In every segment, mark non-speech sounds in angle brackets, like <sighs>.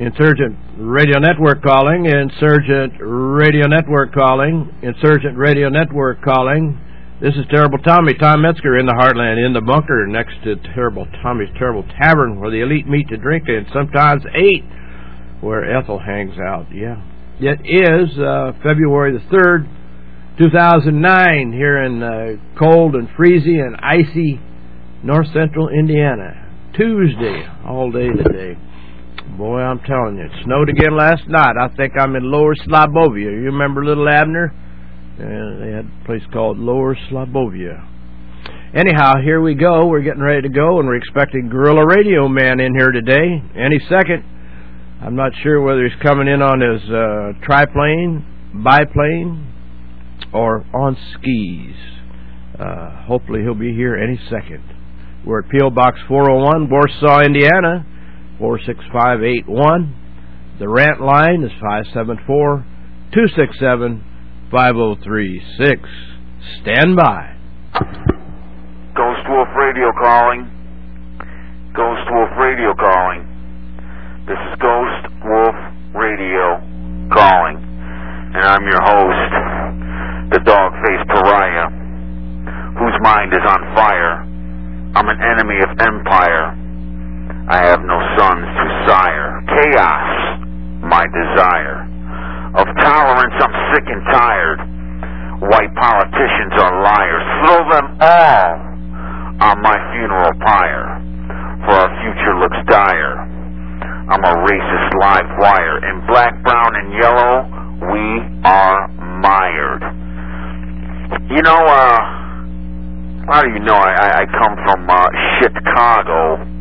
Insurgent Radio Network calling. Insurgent Radio Network calling. Insurgent Radio Network calling. This is Terrible Tommy, Tom Metzger in the Heartland, in the bunker next to Terrible Tommy's Terrible Tavern, where the elite meet to drink and sometimes eat, where Ethel hangs out. Yeah. It is uh, February the 3rd, 2009, here in uh, cold and freezy and icy north central Indiana. Tuesday, all day today. Boy, I'm telling you, it snowed again last night. I think I'm in Lower Slobovia. You remember Little Abner? And they had a place called Lower Slobovia. Anyhow, here we go. We're getting ready to go, and we're expecting Gorilla Radio Man in here today any second. I'm not sure whether he's coming in on his uh, triplane, biplane, or on skis. Uh, hopefully, he'll be here any second. We're at P.O. Box 401, Warsaw, Indiana, 46581. The rant line is 574 267 5036. Stand by. Ghost Wolf Radio calling. Ghost Wolf Radio calling. This is Ghost Wolf Radio calling. And I'm your host, the dog faced pariah, whose mind is on fire. I'm an enemy of empire. I have no sons to sire. Chaos, my desire. Of tolerance, I'm sick and tired. White politicians are liars. Throw them all on my funeral pyre, for our future looks dire. I'm a racist live wire. In black, brown, and yellow, we are mired. You know, uh, lot of you know I, I come from uh, Chicago,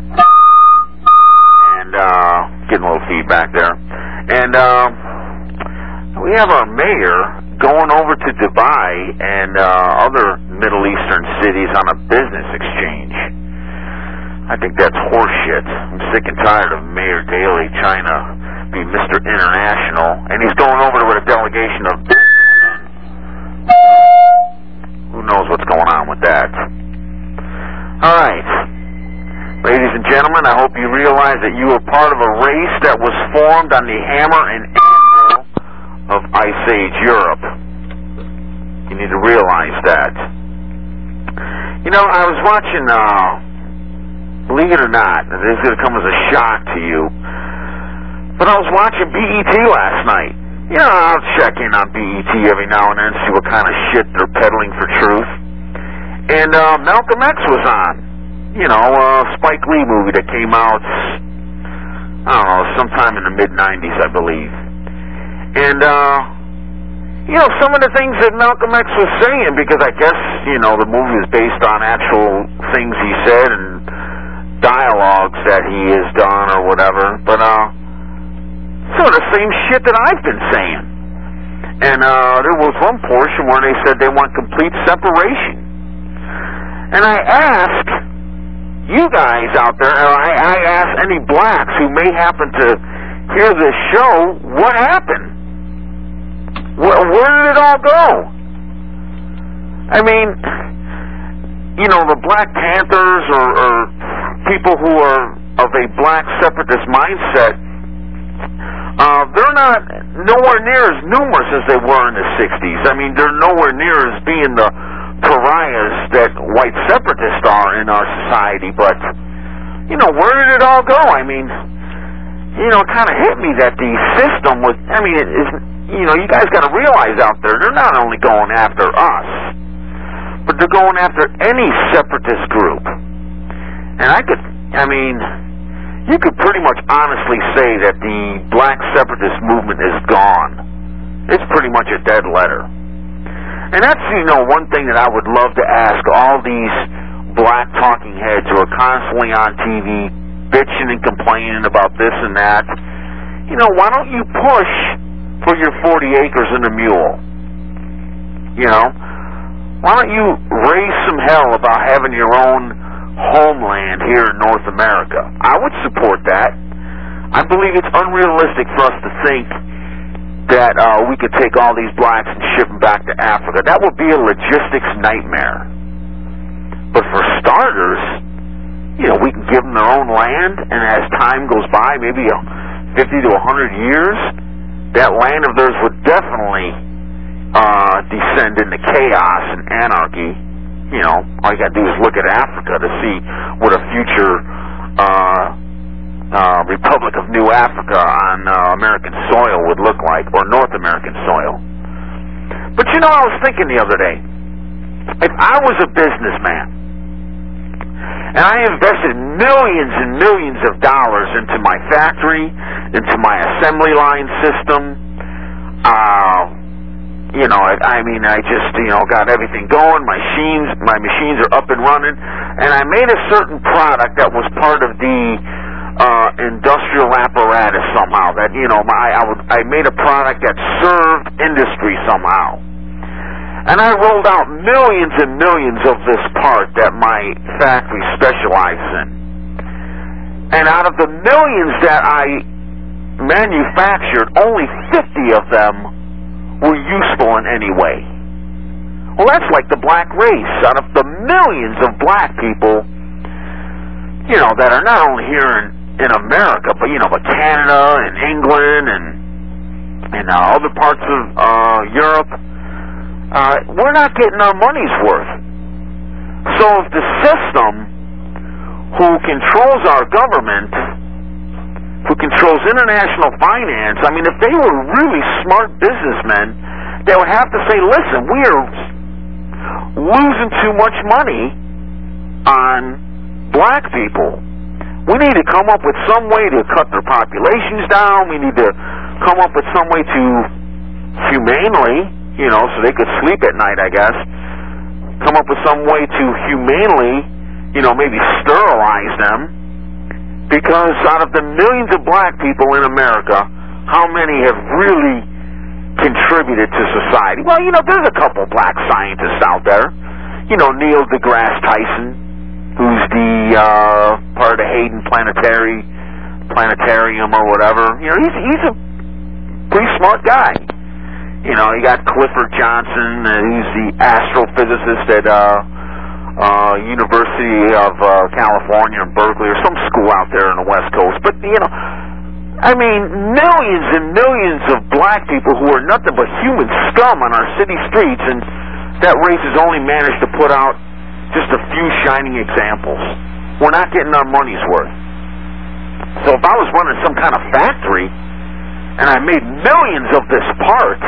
uh, getting a little feedback there. And uh, we have our mayor going over to Dubai and uh, other Middle Eastern cities on a business exchange. I think that's horseshit. I'm sick and tired of Mayor Daley trying to be Mr. International, and he's going over with a delegation of. Who knows what's going on with that? All right. Ladies and gentlemen, I hope you realize that you are part of a race that was formed on the hammer and anvil of Ice Age Europe. You need to realize that. You know, I was watching, uh, believe it or not, this is going to come as a shock to you, but I was watching BET last night. You know, I'll check in on BET every now and then, see what kind of shit they're peddling for truth. And uh, Malcolm X was on. You know, uh, Spike Lee movie that came out, I don't know, sometime in the mid 90s, I believe. And, uh, you know, some of the things that Malcolm X was saying, because I guess, you know, the movie is based on actual things he said and dialogues that he has done or whatever. But, uh, sort of the same shit that I've been saying. And, uh, there was one portion where they said they want complete separation. And I asked you guys out there, or I, I ask any blacks who may happen to hear this show, what happened? Where, where did it all go? I mean, you know, the Black Panthers or, or people who are of a black separatist mindset, uh, they're not nowhere near as numerous as they were in the 60s. I mean, they're nowhere near as being the pariahs that white separatists are in our society, but, you know, where did it all go? I mean, you know, it kind of hit me that the system was, I mean, it is, you know, you guys got to realize out there, they're not only going after us, but they're going after any separatist group. And I could, I mean, you could pretty much honestly say that the black separatist movement is gone. It's pretty much a dead letter. And that's, you know, one thing that I would love to ask all these black talking heads who are constantly on TV bitching and complaining about this and that. You know, why don't you push for your 40 acres and a mule? You know? Why don't you raise some hell about having your own homeland here in North America? I would support that. I believe it's unrealistic for us to think that uh, we could take all these blacks and ship them back to Africa. That would be a logistics nightmare. But for starters, you know, we can give them their own land, and as time goes by, maybe a 50 to 100 years, that land of theirs would definitely uh, descend into chaos and anarchy. You know, all you got to do is look at Africa to see what a future uh, uh, Republic of New Africa on uh, American soil would look like, or North American soil. But you know, I was thinking the other day, if I was a businessman and I invested millions and millions of dollars into my factory, into my assembly line system, uh, you know, I, I mean, I just, you know, got everything going. My machines, my machines are up and running, and I made a certain product that was part of the uh, industrial apparatus somehow. That you know, my, I would, I made a product that served industry somehow. And I rolled out millions and millions of this part that my factory specializes in. And out of the millions that I manufactured, only 50 of them were useful in any way. Well, that's like the black race. Out of the millions of black people, you know, that are not only here in, in America, but, you know, but Canada and England and, and uh, other parts of uh, Europe, uh, we're not getting our money's worth. So if the system who controls our government, who controls international finance, I mean, if they were really smart businessmen, they would have to say, listen, we are losing too much money on black people. We need to come up with some way to cut their populations down. We need to come up with some way to humanely you know, so they could sleep at night, I guess. Come up with some way to humanely, you know, maybe sterilize them. Because out of the millions of black people in America, how many have really contributed to society? Well, you know, there's a couple black scientists out there. You know, Neil deGrasse Tyson, who's the uh, part of the Hayden Planetary Planetarium or whatever. You know, he's he's a pretty smart guy. You know, you got Clifford Johnson, uh, he's the astrophysicist at uh, uh, University of uh, California in Berkeley or some school out there on the West Coast. But you know, I mean, millions and millions of black people who are nothing but human scum on our city streets, and that race has only managed to put out just a few shining examples. We're not getting our money's worth. So if I was running some kind of factory and I made millions of this part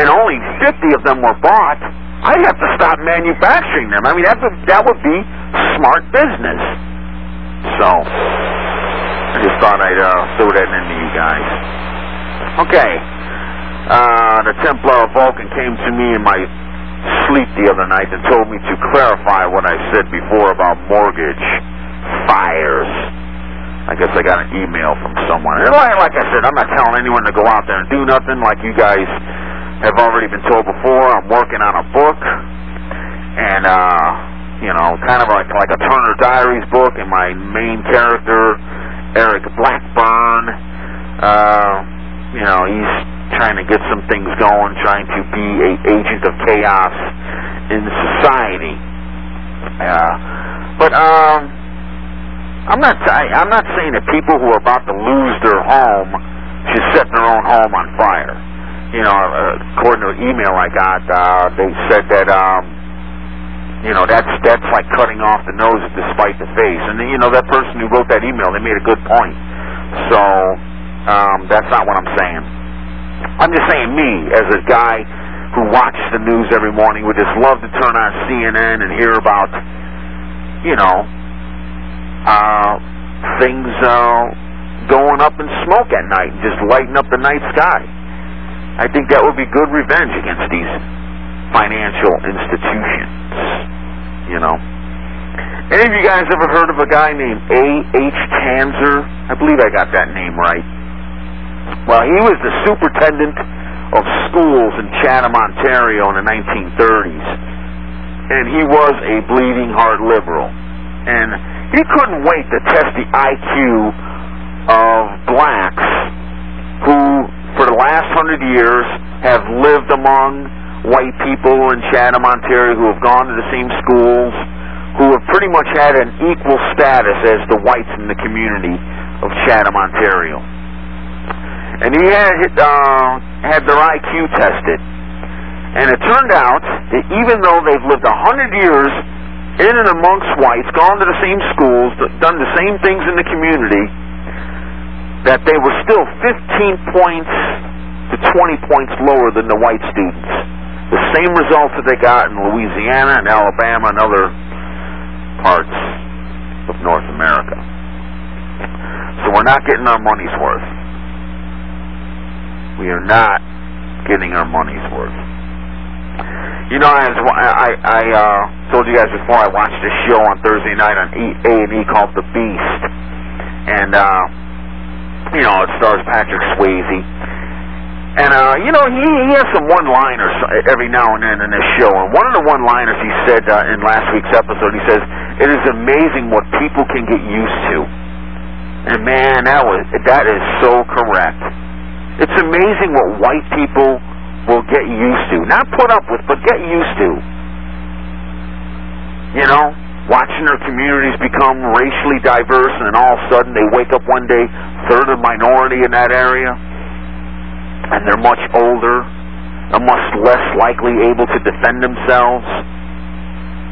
and only 50 of them were bought, I'd have to stop manufacturing them. I mean, that would, that would be smart business. So, I just thought I'd uh, throw that into you guys. Okay. Uh, the Templar Vulcan came to me in my sleep the other night and told me to clarify what I said before about mortgage fires. I guess I got an email from someone. And like, like I said, I'm not telling anyone to go out there and do nothing like you guys have already been told before, I'm working on a book, and uh, you know, kind of like like a Turner Diaries book, and my main character, Eric Blackburn, uh, you know, he's trying to get some things going, trying to be a agent of chaos in society. Uh, but um, I'm not I, I'm not saying that people who are about to lose their home should set their own home on fire you know, uh, according to an email I got, uh, they said that, um, you know, that's that's like cutting off the nose to spite the face. And you know, that person who wrote that email, they made a good point. So um, that's not what I'm saying. I'm just saying, me as a guy who watches the news every morning would just love to turn on CNN and hear about, you know, uh, things uh, going up in smoke at night, just lighting up the night sky. I think that would be good revenge against these financial institutions. You know. Any of you guys ever heard of a guy named A. H. Tanser? I believe I got that name right. Well, he was the superintendent of schools in Chatham, Ontario in the 1930s. And he was a bleeding heart liberal. And he couldn't wait to test the IQ of blacks who for the last hundred years have lived among white people in Chatham, Ontario, who have gone to the same schools, who have pretty much had an equal status as the whites in the community of Chatham, Ontario. And he had uh, had their IQ tested. And it turned out that even though they've lived a hundred years in and amongst whites, gone to the same schools, done the same things in the community, that they were still 15 points to 20 points lower than the white students. The same results that they got in Louisiana and Alabama and other parts of North America. So we're not getting our money's worth. We are not getting our money's worth. You know, as I I uh, told you guys before, I watched a show on Thursday night on A and E called The Beast, and uh, you know it stars Patrick Swayze. And uh, you know he he has some one-liners every now and then in this show. And one of the one-liners he said uh, in last week's episode, he says, "It is amazing what people can get used to." And man, that was that is so correct. It's amazing what white people will get used to. Not put up with, but get used to. You know, watching their communities become racially diverse and then all of a sudden they wake up one day, third of minority in that area, and they're much older, and much less likely able to defend themselves.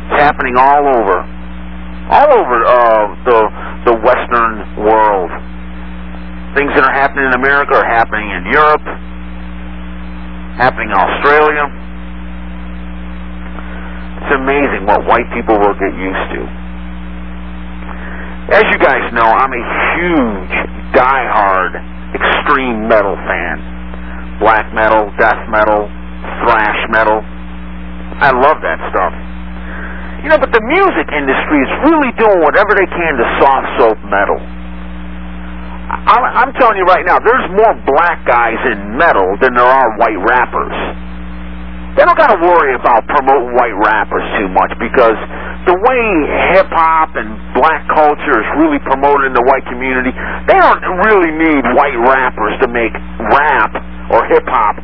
It's happening all over. All over uh, the the Western world. Things that are happening in America are happening in Europe, happening in Australia. It's amazing what white people will get used to. As you guys know, I'm a huge, die-hard, extreme metal fan. Black metal, death metal, thrash metal. I love that stuff. You know, but the music industry is really doing whatever they can to soft soap metal. I'm, telling you right now, there's more black guys in metal than there are white rappers. They don't got to worry about promoting white rappers too much because the way hip hop and black culture is really promoted in the white community, they don't really need white rappers to make rap or hip hop,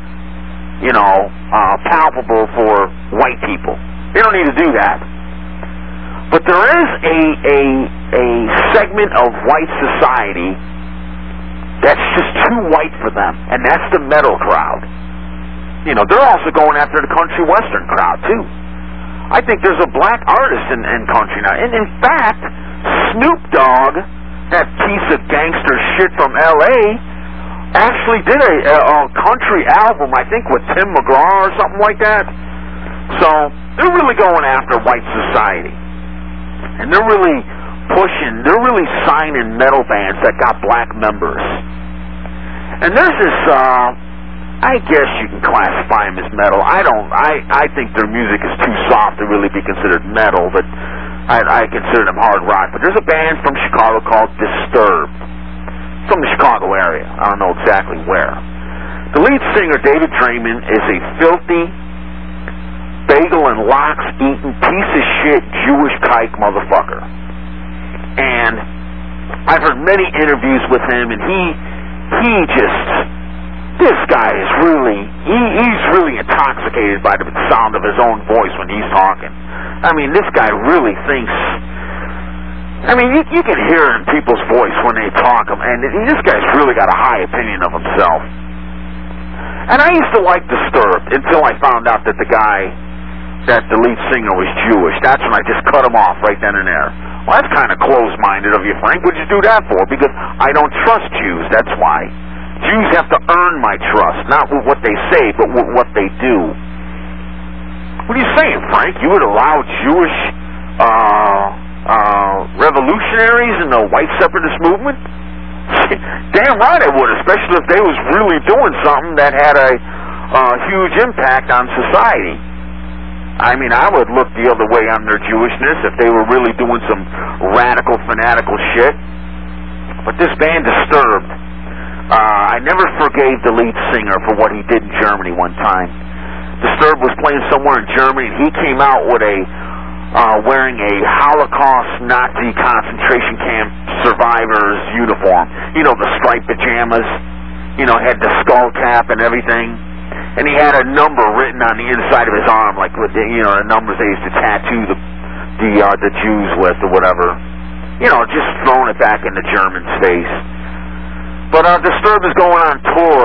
you know, uh, palpable for white people. They don't need to do that. But there is a a a segment of white society that's just too white for them, and that's the metal crowd. You know, they're also going after the country western crowd too. I think there's a black artist in, in country now, and in fact, Snoop Dogg, that piece of gangster shit from L.A., actually did a, a, a country album, I think, with Tim McGraw or something like that. So they're really going after white society, and they're really pushing, they're really signing metal bands that got black members. And there's this, uh, I guess you can classify them as metal. I don't, I, I think their music is too soft to really be considered metal, but I, I consider them hard rock. But there's a band from Chicago called Disturbed. From the Chicago area. I don't know exactly where. The lead singer, David Draiman, is a filthy, bagel and lox eating piece of shit Jewish kike motherfucker and I've heard many interviews with him, and he he just this guy is really he he's really intoxicated by the sound of his own voice when he's talking. I mean, this guy really thinks. I mean, you, you can hear it in people's voice when they talk, and this guy's really got a high opinion of himself. And I used to like Disturbed until I found out that the guy, that the lead singer was Jewish. That's when I just cut him off right then and there. Well, that's kind of close-minded of you, Frank. What'd you do that for? Because I don't trust Jews. That's why. Jews have to earn my trust, not with what they say, but with what they do. What are you saying, Frank? You would allow Jewish uh, uh, revolutionaries in the white separatist movement? <laughs> Damn right I would, especially if they was really doing something that had a uh, huge impact on society. I mean, I would look the other way on their Jewishness if they were really doing some radical, fanatical shit. But this band Disturbed, uh, I never forgave the lead singer for what he did in Germany one time. Disturbed was playing somewhere in Germany, and he came out with a uh, wearing a Holocaust Nazi concentration camp survivor's uniform. You know, the striped pajamas. You know, had the skull cap and everything and he had a number written on the inside of his arm, like with the, you know the numbers they used to tattoo the the uh, the Jews with or whatever. You know, just throwing it back in the German's face. But uh, Disturbed is going on tour,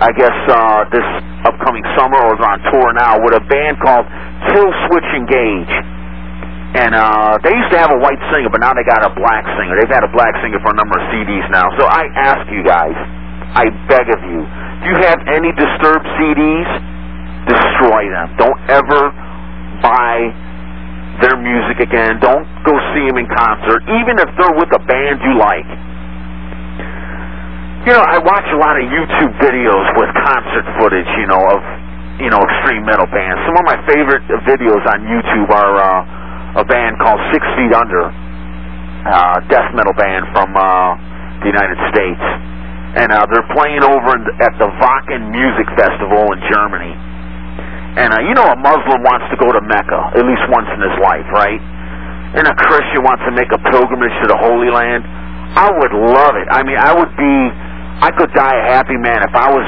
I guess, uh, this upcoming summer, or is on tour now, with a band called Kill Switch Engage. And uh, they used to have a white singer, but now they got a black singer. They've had a black singer for a number of CDs now. So I ask you guys, I beg of you, if you have any Disturbed CDs, destroy them. Don't ever buy their music again. Don't go see them in concert, even if they're with a band you like. You know, I watch a lot of YouTube videos with concert footage, you know, of, you know, extreme metal bands. Some of my favorite videos on YouTube are uh, a band called Six Feet Under, uh, death metal band from uh, the United States. And uh, they're playing over at the Wacken Music Festival in Germany. And uh, you know a Muslim wants to go to Mecca at least once in his life, right? And a Christian wants to make a pilgrimage to the Holy Land. I would love it. I mean, I would be, I could die a happy man if I was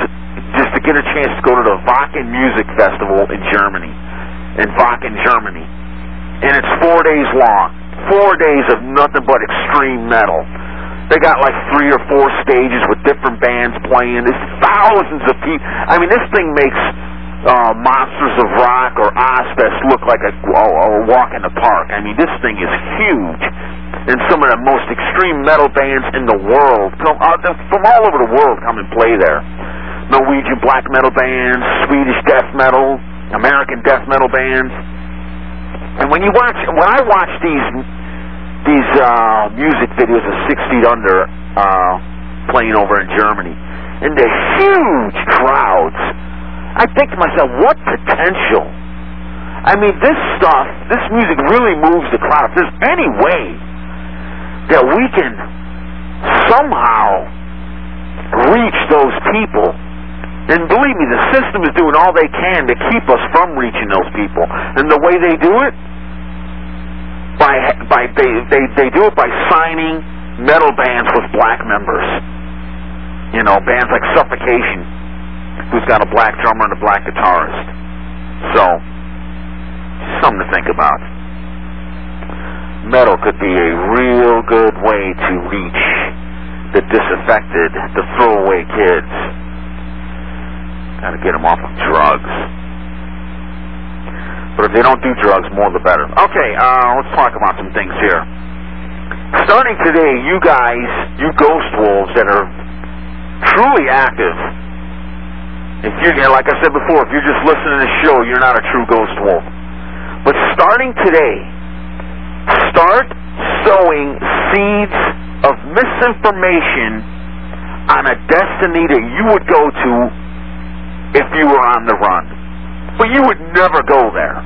just to get a chance to go to the Wacken Music Festival in Germany, in Wacken, Germany. And it's four days long. Four days of nothing but extreme metal. They got like three or four stages with different bands playing. There's thousands of people. I mean, this thing makes uh, Monsters of Rock or Ozzfest look like a, a, a walk in the park. I mean, this thing is huge. And some of the most extreme metal bands in the world come uh, from all over the world come and play there. Norwegian black metal bands, Swedish death metal, American death metal bands. And when you watch, when I watch these these uh, music videos of Six Feet Under uh, playing over in Germany, and the huge crowds, I think to myself, what potential? I mean, this stuff, this music really moves the crowd. If there's any way that we can somehow reach those people, and believe me, the system is doing all they can to keep us from reaching those people. And the way they do it, by by they they they do it by signing metal bands with black members. You know, bands like Suffocation, who's got a black drummer and a black guitarist. So, something to think about. Metal could be a real good way to reach the disaffected, the throwaway kids. Got to get them off of drugs. But if they don't do drugs, more the better. Okay, uh, let's talk about some things here. Starting today, you guys, you ghost wolves that are truly active, if you, like I said before, if you're just listening to the show, you're not a true ghost wolf. But starting today, start sowing seeds of misinformation on a destiny that you would go to if you were on the run. But you would never go there.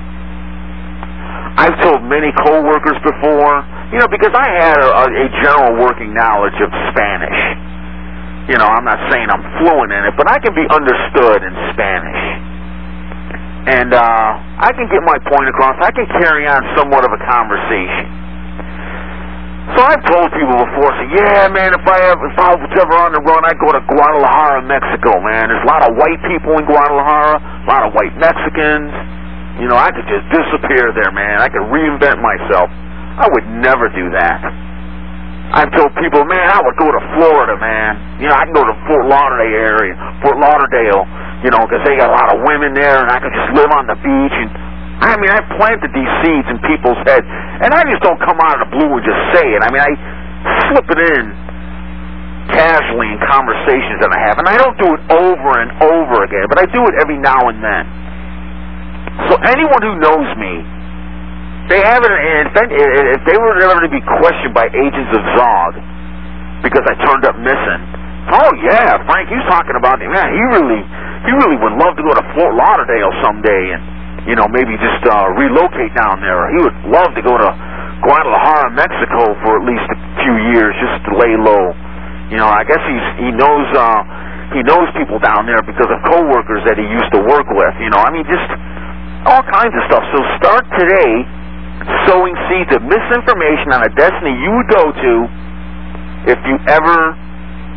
I've told many coworkers before, you know, because I had a, a general working knowledge of Spanish. You know, I'm not saying I'm fluent in it, but I can be understood in Spanish. And uh, I can get my point across. I can carry on somewhat of a conversation. So I've told people before, say, yeah, man, if I ever, if I was ever on the run, I'd go to Guadalajara, Mexico, man. There's a lot of white people in Guadalajara, a lot of white Mexicans. You know, I could just disappear there, man. I could reinvent myself. I would never do that. I've told people, man, I would go to Florida, man. You know, I can go to Fort Lauderdale area, Fort Lauderdale, you know, because they got a lot of women there, and I could just live on the beach. And I mean, I planted these seeds in people's heads, and I just don't come out of the blue and just say it. I mean, I slip it in casually in conversations that I have, and I don't do it over and over again, but I do it every now and then. So anyone who knows me they have it, if they were ever to be questioned by agents of Zog because I turned up missing, oh yeah, Frank, he's talking about, yeah, he really, he really would love to go to Fort Lauderdale someday and, you know, maybe just uh, relocate down there. He would love to go to Guadalajara, Mexico for at least a few years just to lay low. You know, I guess he's he knows uh, he knows people down there because of coworkers that he used to work with. You know, I mean, just all kinds of stuff. So start today sowing seeds of misinformation on a destiny you would go to if you ever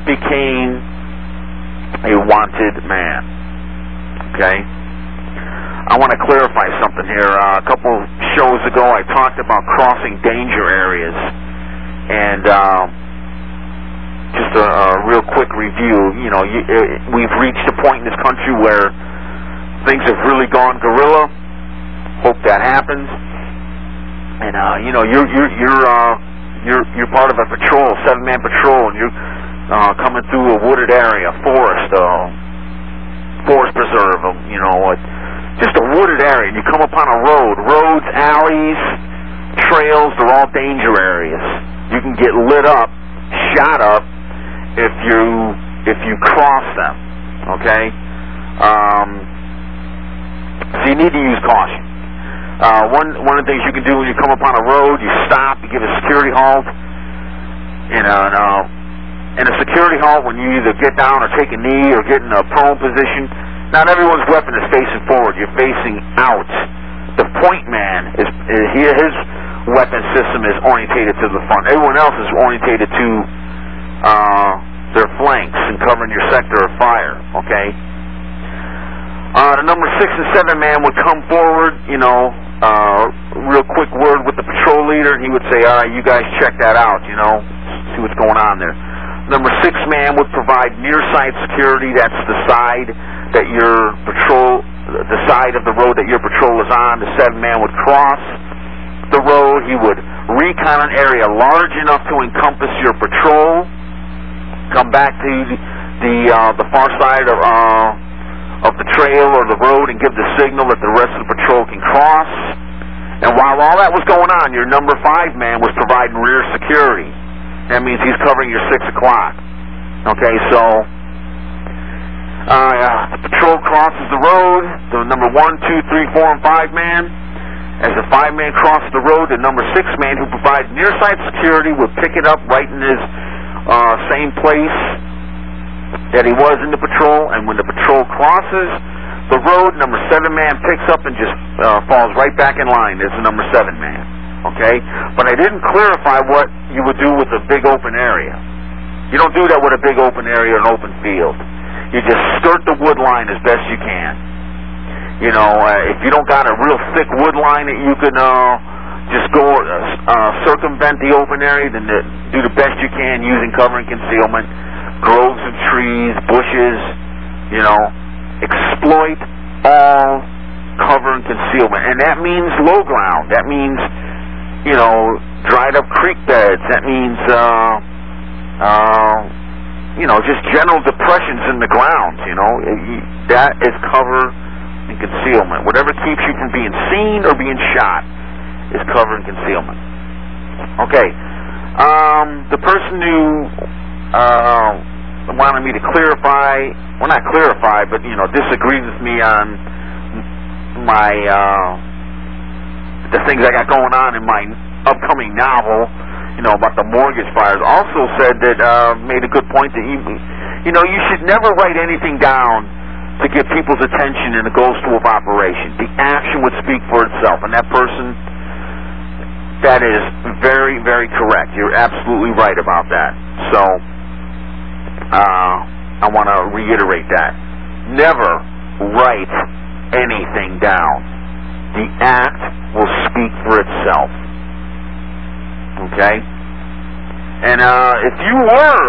became a wanted man. Okay? I want to clarify something here. Uh, a couple shows ago, I talked about crossing danger areas. And uh, just a, a real quick review. You know, you, uh, we've reached a point in this country where things have really gone guerrilla. Hope that happens. And uh, you know, you're you're you're uh, you're you're part of a patrol, seven man patrol, and you're uh, coming through a wooded area, forest, uh, forest preserve, you know, uh, just a wooded area, and you come upon a road, roads, alleys, trails, they're all danger areas. You can get lit up, shot up, if you if you cross them. Okay, um, so you need to use caution. Uh, one one of the things you can do when you come upon a road, you stop, you give a security halt. In a, in a, in a security halt, when you either get down or take a knee or get in a prone position, not everyone's weapon is facing forward. You're facing out. The point man is, is he, his weapon system is orientated to the front. Everyone else is orientated to uh, their flanks and covering your sector of fire. Okay. Uh, the number six and seven man would come forward, you know, uh, real quick word with the patrol leader, and he would say, "All right, you guys check that out, you know, see what's going on there." Number six man would provide near side security. That's the side that your patrol, the side of the road that your patrol is on. The seven man would cross the road. He would recon an area large enough to encompass your patrol. Come back to the the, uh, the far side of uh, of the trail or the road and give the signal that the rest of the patrol can cross. And while all that was going on, your number five man was providing rear security. That means he's covering your six o'clock. Okay, so uh, the patrol crosses the road. The number one, two, three, four, and five man. As the five man crosses the road, the number six man who provides near side security would pick it up right in his uh, same place that he was in the patrol. And when the patrol crosses the road, number seven man picks up and just uh, falls right back in line as the number seven man. Okay, but I didn't clarify what you would do with a big open area. You don't do that with a big open area or an open field. You just skirt the wood line as best you can. You know, uh, if you don't got a real thick wood line that you can uh, just go uh, uh, circumvent the open area, then the, do the best you can using cover and concealment, groves of trees, bushes. You know, exploit all cover and concealment, and that means low ground. That means you know dried up creek beds. That means uh, uh, you know, just general depressions in the ground, you know, that is cover and concealment. Whatever keeps you from being seen or being shot is cover and concealment. Okay. Um, the person who uh, wanted me to clarify, well, not clarify, but, you know, disagreed with me on my, uh, the things I got going on in my upcoming novel, you know, about the mortgage buyers, also said that, uh, made a good point that you, you know, you should never write anything down to get people's attention in a ghost wolf operation. The action would speak for itself, and that person, that is very, very correct. You're absolutely right about that. So, uh, I want to reiterate that. Never write anything down. The act will speak for itself. Okay? And uh, if you were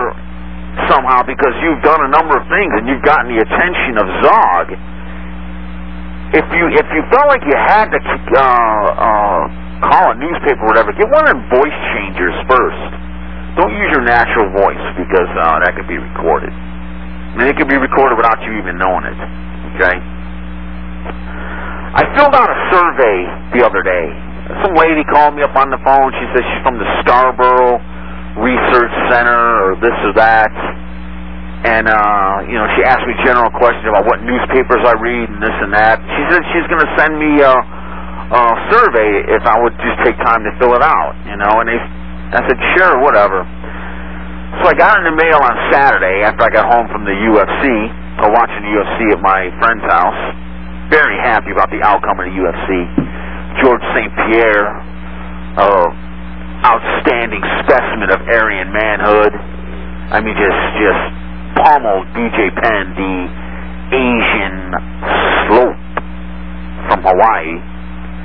somehow, because you've done a number of things and you've gotten the attention of Zog, if you if you felt like you had to uh, uh, call a newspaper or whatever, get one of them voice changers first. Don't use your natural voice because uh, that could be recorded. Mean, it could be recorded without you even knowing it. Okay? I filled out a survey the other day some lady called me up on the phone. She says she's from the Scarborough Research Center or this or that. And, uh, you know, she asked me general questions about what newspapers I read and this and that. She said she's going to send me a, a survey if I would just take time to fill it out, you know. And they, I said, sure, whatever. So I got in the mail on Saturday after I got home from the UFC, or watching the UFC at my friend's house. Very happy about the outcome of the UFC. George St. Pierre, uh, outstanding specimen of Aryan manhood. I mean, just just pummeled BJ Penn, the Asian slope from Hawaii.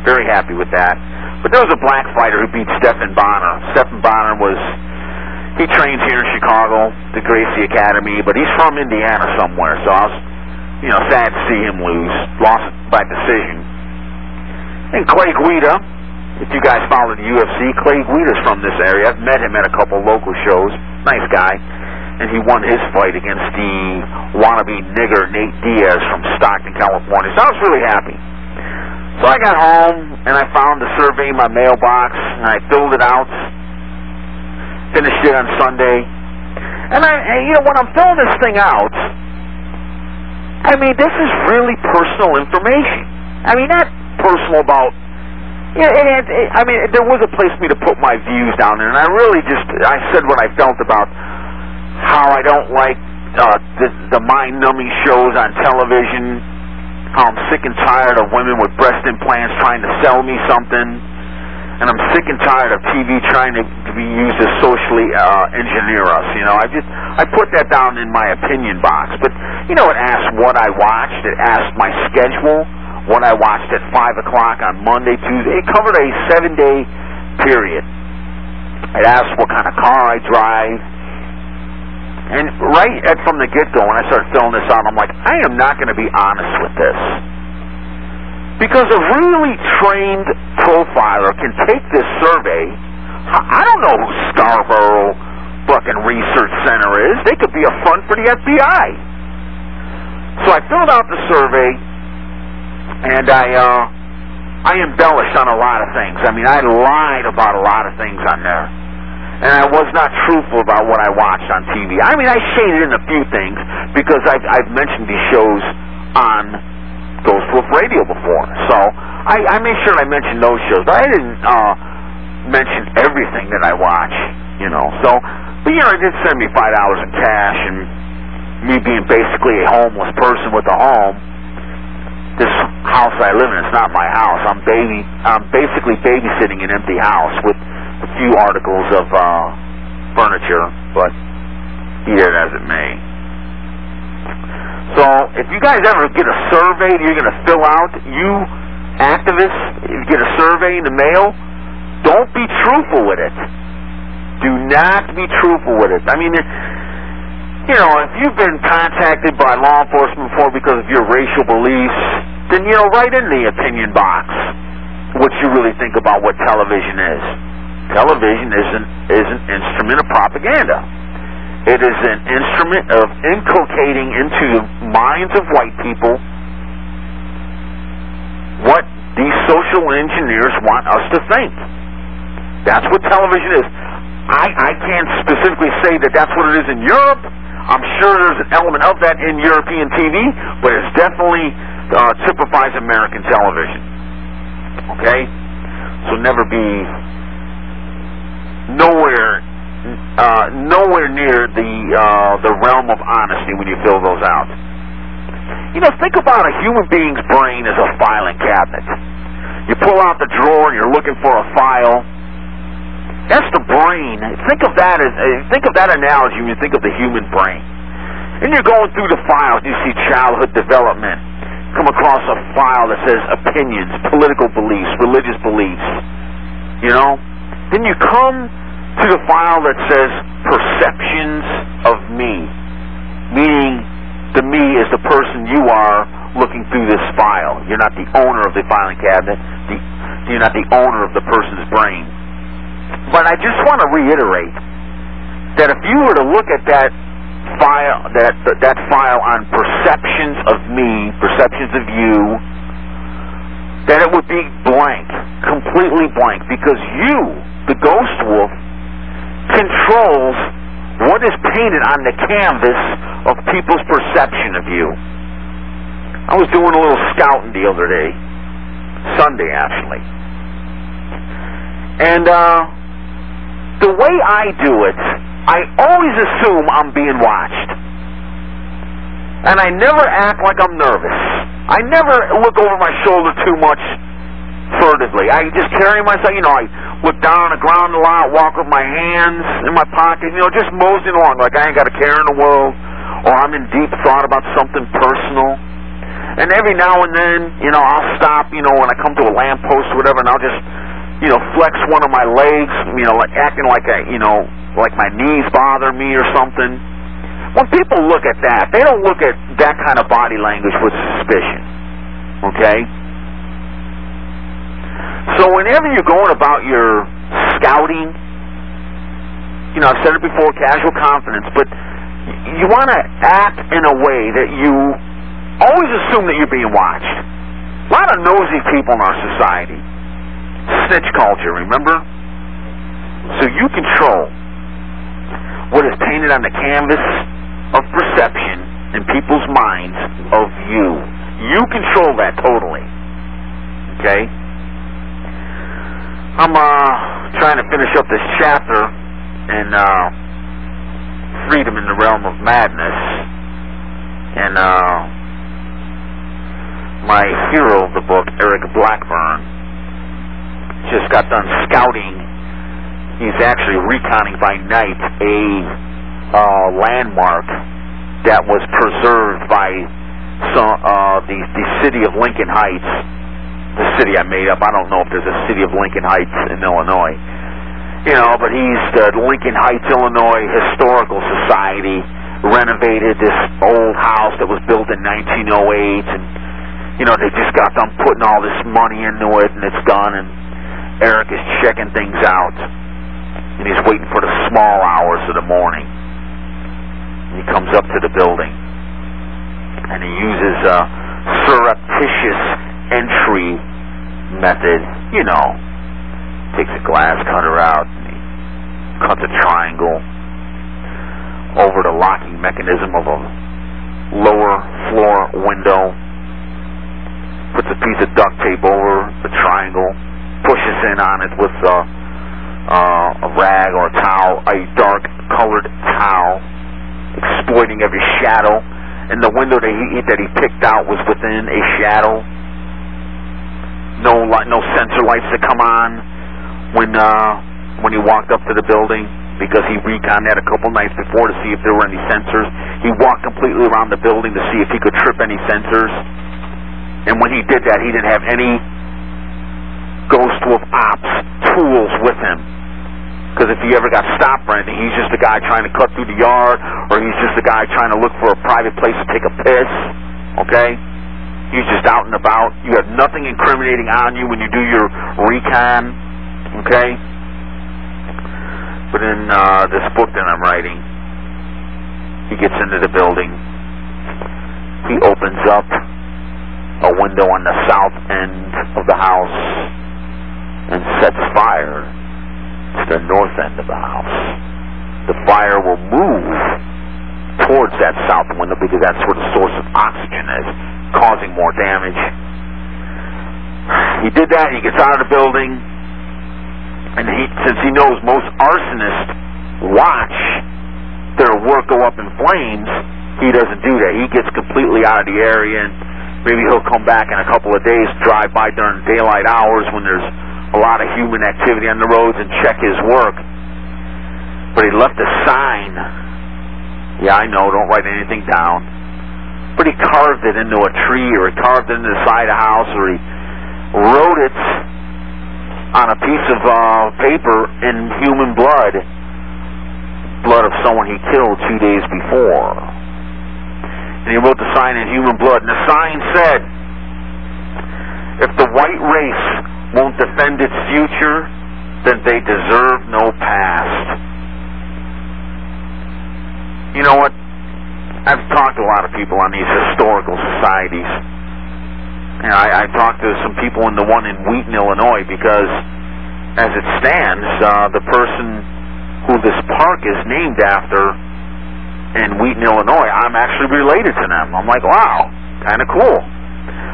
Very happy with that. But there was a black fighter who beat Stephan Bonnar. Stephan Bonnar was, he trains here in Chicago, the Gracie Academy, but he's from Indiana somewhere. So I was, you know, sad to see him lose. Lost by decision. And Clay Guida, if you guys follow the UFC, Clay Guida's from this area. I've met him at a couple local shows. Nice guy. And he won his fight against the wannabe nigger Nate Diaz from Stockton, California. So I was really happy. So I got home and I found the survey in my mailbox and I filled it out. Finished it on Sunday. And I, and, you know, when I'm filling this thing out, I mean, this is really personal information. I mean, not personal about. Yeah, it, it, I mean, there was a place for me to put my views down there, and I really just I said what I felt about how I don't like uh, the, the mind-numbing shows on television. How I'm sick and tired of women with breast implants trying to sell me something, and I'm sick and tired of TV trying to, to be used to socially uh, engineer us. You know, I just I put that down in my opinion box. But you know, it asked what I watched. It asked my schedule what I watched at 5 o'clock on Monday, Tuesday. It covered a seven day period. It asked what kind of car I drive. And right at from the get go, when I started filling this out, I'm like, I am not going to be honest with this. Because a really trained profiler can take this survey. I don't know who Scarborough fucking Research Center is. They could be a front for the FBI. So I filled out the survey and I uh I embellished on a lot of things. I mean, I lied about a lot of things on there. And I was not truthful about what I watched on TV. I mean, I shaded in a few things because I've, I've mentioned these shows on Ghost Wolf Radio before. So I, I made sure I mentioned those shows. But I didn't uh, mention everything that I watch, you know. So, but, you know, it did send me $5 in cash and me being basically a homeless person with a home this house I live in is not my house. I'm baby I'm basically babysitting an empty house with a few articles of uh furniture, but be that as it may. So if you guys ever get a survey you're gonna fill out, you activists, if you get a survey in the mail, don't be truthful with it. Do not be truthful with it. I mean you know, if you've been contacted by law enforcement before because of your racial beliefs, then, you know, write in the opinion box what you really think about what television is. Television is an, is an instrument of propaganda. It is an instrument of inculcating into the minds of white people what these social engineers want us to think. That's what television is. I, I can't specifically say that that's what it is in Europe. I'm sure there's an element of that in European TV, but it's definitely uh, typifies American television. Okay, so never be nowhere, uh, nowhere near the uh, the realm of honesty when you fill those out. You know, think about a human being's brain as a filing cabinet. You pull out the drawer and you're looking for a file. That's the brain. Think of that as eh, think of that analogy when you think of the human brain. And you're going through the files, you see childhood development. Come across a file that says opinions, political beliefs, religious beliefs. You know? Then you come to the file that says perceptions of me. Meaning the me is the person you are looking through this file. You're not the owner of the filing cabinet. The, you're not the owner of the person's brain. But I just want to reiterate that if you were to look at that file, that that file on perceptions of me, perceptions of you, that it would be blank, completely blank, because you, the ghost wolf, controls what is painted on the canvas of people's perception of you. I was doing a little scouting the other day, Sunday actually, and uh, the way I do it, I always assume I'm being watched. And I never act like I'm nervous. I never look over my shoulder too much furtively. I just carry myself, you know, I look down on the ground a lot, walk with my hands in my pocket, you know, just moseying along like I ain't got a care in the world, or I'm in deep thought about something personal. And every now and then, you know, I'll stop, you know, when I come to a lamppost or whatever, and I'll just you know, flex one of my legs, you know, like acting like I, you know, like my knees bother me or something. When people look at that, they don't look at that kind of body language with suspicion. Okay? So whenever you're going about your scouting, you know, I've said it before, casual confidence, but you want to act in a way that you always assume that you're being watched. A lot of nosy people in our society. Snitch culture, remember? So you control what is painted on the canvas of perception in people's minds of you. You control that totally. Okay? I'm uh trying to finish up this chapter in uh Freedom in the Realm of Madness. And uh my hero of the book, Eric Blackburn, just got done scouting. He's actually reconning by night a uh, landmark that was preserved by some, uh, the the city of Lincoln Heights. The city I made up. I don't know if there's a city of Lincoln Heights in Illinois. You know, but he's the Lincoln Heights, Illinois Historical Society renovated this old house that was built in 1908, and you know they just got done putting all this money into it, and it's done. And Eric is checking things out, and he's waiting for the small hours of the morning. He comes up to the building, and he uses a surreptitious entry method. You know, takes a glass cutter out, and he cuts a triangle over the locking mechanism of a lower floor window, puts a piece of duct tape over the triangle, pushes in on it with a, uh, a rag or a towel, a dark colored towel, exploiting every shadow. And the window that he that he picked out was within a shadow. No light, no sensor lights to come on when uh, when he walked up to the building because he reconned that a couple nights before to see if there were any sensors. He walked completely around the building to see if he could trip any sensors. And when he did that, he didn't have any Ghost of Ops tools with him. Because if he ever got stopped for anything, he's just a guy trying to cut through the yard, or he's just a guy trying to look for a private place to take a piss. Okay? He's just out and about. You have nothing incriminating on you when you do your recon. Okay? But in uh, this book that I'm writing, he gets into the building. He opens up a window on the south end of the house and sets fire to the north end of the house. The fire will move towards that south window because that's where the source of oxygen is, causing more damage. He did that. He gets out of the building, and he, since he knows most arsonists watch their work go up in flames, he doesn't do that. He gets completely out of the area, and maybe he'll come back in a couple of days, drive by during daylight hours when there's a lot of human activity on the roads, and check his work. But he left a sign. Yeah, I know. Don't write anything down. But he carved it into a tree, or he carved it into the side of the house, or he wrote it on a piece of uh, paper in human blood, blood of someone he killed two days before. And he wrote the sign in human blood, and the sign said, "If the white race won't defend its future, then they deserve no past." You know what? I've talked to a lot of people on these historical societies. And I, I talked to some people in the one in Wheaton, Illinois, because as it stands, uh, the person who this park is named after in Wheaton, Illinois, I'm actually related to them. I'm like, wow, kind of cool.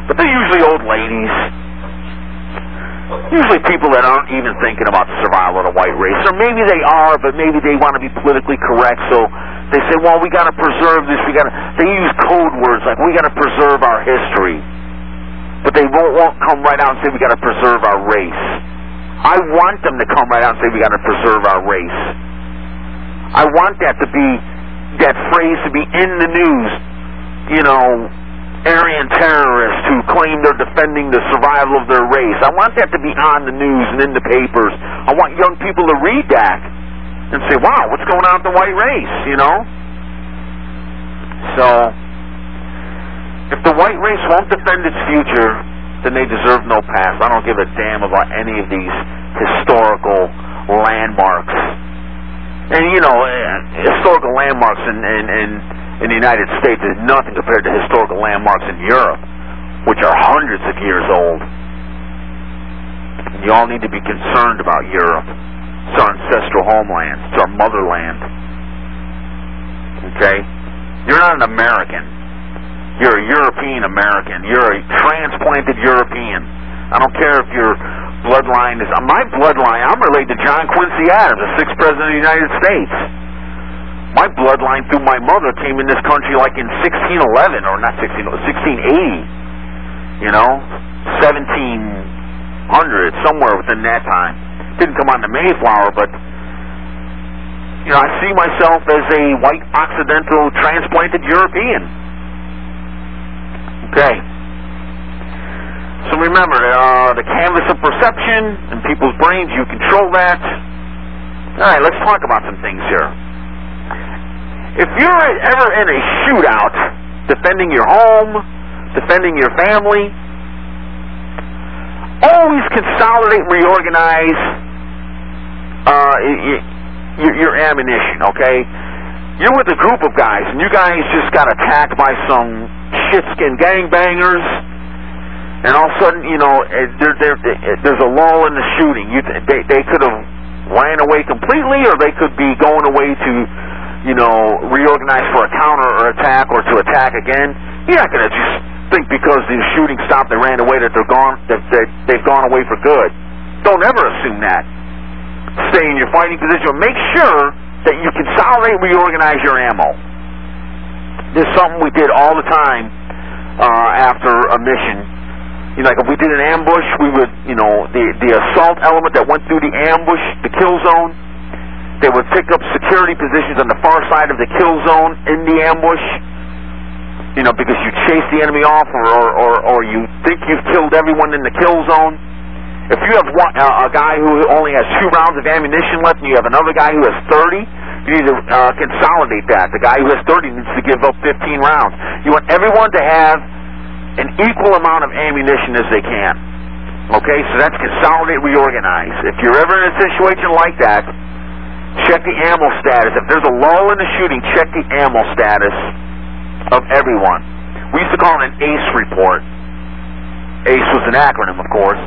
But they're usually old ladies, usually people that aren't even thinking about the survival of the white race. Or maybe they are, but maybe they want to be politically correct, so they say, well, we got to preserve this. We got to. They use code words like we got to preserve our history, but they won't, won't come right out and say we got to preserve our race. I want them to come right out and say we got to preserve our race. I want that to be that phrase to be in the news, you know, Aryan terrorists who claim they're defending the survival of their race. I want that to be on the news and in the papers. I want young people to read that and say, wow, what's going on with the white race, you know? So, if the white race won't defend its future, then they deserve no pass. I don't give a damn about any of these historical landmarks. And, you know, eh, historical landmarks in, in, in in the United States is nothing compared to historical landmarks in Europe, which are hundreds of years old. You all need to be concerned about Europe. It's our ancestral homeland. It's our motherland. Okay? You're not an American. You're a European American. You're a transplanted European. I don't care if your bloodline is... My bloodline, I'm related to John Quincy Adams, the sixth president of the United States my bloodline through my mother came in this country like in 1611 or not 16 1680 you know? 1700 somewhere within that time. Didn't come on the Mayflower but you know I see myself as a white occidental transplanted European. Okay. So remember uh, the canvas of perception in people's brains you control that. All right let's talk about some things here if you're ever in a shootout, defending your home, defending your family, always consolidate, reorganize uh, your, your ammunition, okay? You're with a group of guys, and you guys just got attacked by some shit-skin gangbangers, and all of a sudden, you know, eh, there, there, there's a lull in the shooting. You, they, they could have ran away completely, or they could be going away to you know, reorganize for a counter or attack or to attack again. You're not going to just think because the shooting stopped, they ran away, that they're gone, that they've gone away for good. Don't ever assume that. Stay in your fighting position. Make sure that you consolidate, reorganize your ammo. This is something we did all the time uh, after a mission. You know, like if we did an ambush, we would, you know, the the assault element that went through the ambush, the kill zone they would pick up security positions on the far side of the kill zone in the ambush. You know, because you chase the enemy off, or or, or, or you think you've killed everyone in the kill zone. If you have one, uh, a guy who only has two rounds of ammunition left, and you have another guy who has 30, you need to uh, consolidate that. The guy who has 30 needs to give up 15 rounds. You want everyone to have an equal amount of ammunition as they can. Okay, so that's consolidate, reorganize. If you're ever in a situation like that, Check the ammo status. If there's a lull in the shooting, check the ammo status of everyone. We used to call it an ACE report. ACE was an acronym, of course.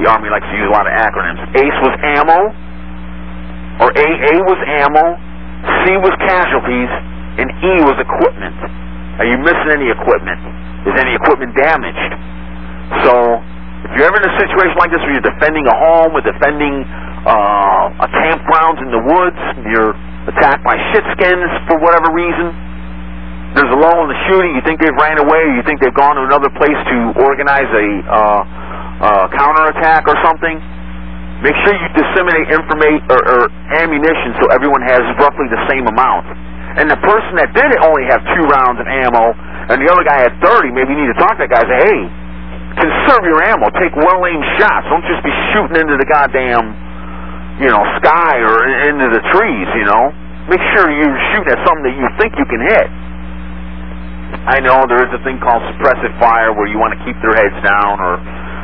The Army likes to use a lot of acronyms. ACE was ammo, or AA was ammo, C was casualties, and E was equipment. Are you missing any equipment? Is any equipment damaged? So, if you're ever in a situation like this where you're defending a home or defending uh, a campground in the woods, you're attacked by shitskins for whatever reason, there's a lull in the shooting, you think they've ran away, or you think they've gone to another place to organize a uh, uh, counterattack or something, make sure you disseminate information or, or ammunition so everyone has roughly the same amount. And the person that did it only have two rounds of ammo, and the other guy had 30. Maybe you need to talk to that guy and say, hey, conserve your ammo. Take well-aimed shots. Don't just be shooting into the goddamn you know, sky or into the trees, you know. Make sure you shoot at something that you think you can hit. I know there is a thing called suppressive fire where you want to keep their heads down or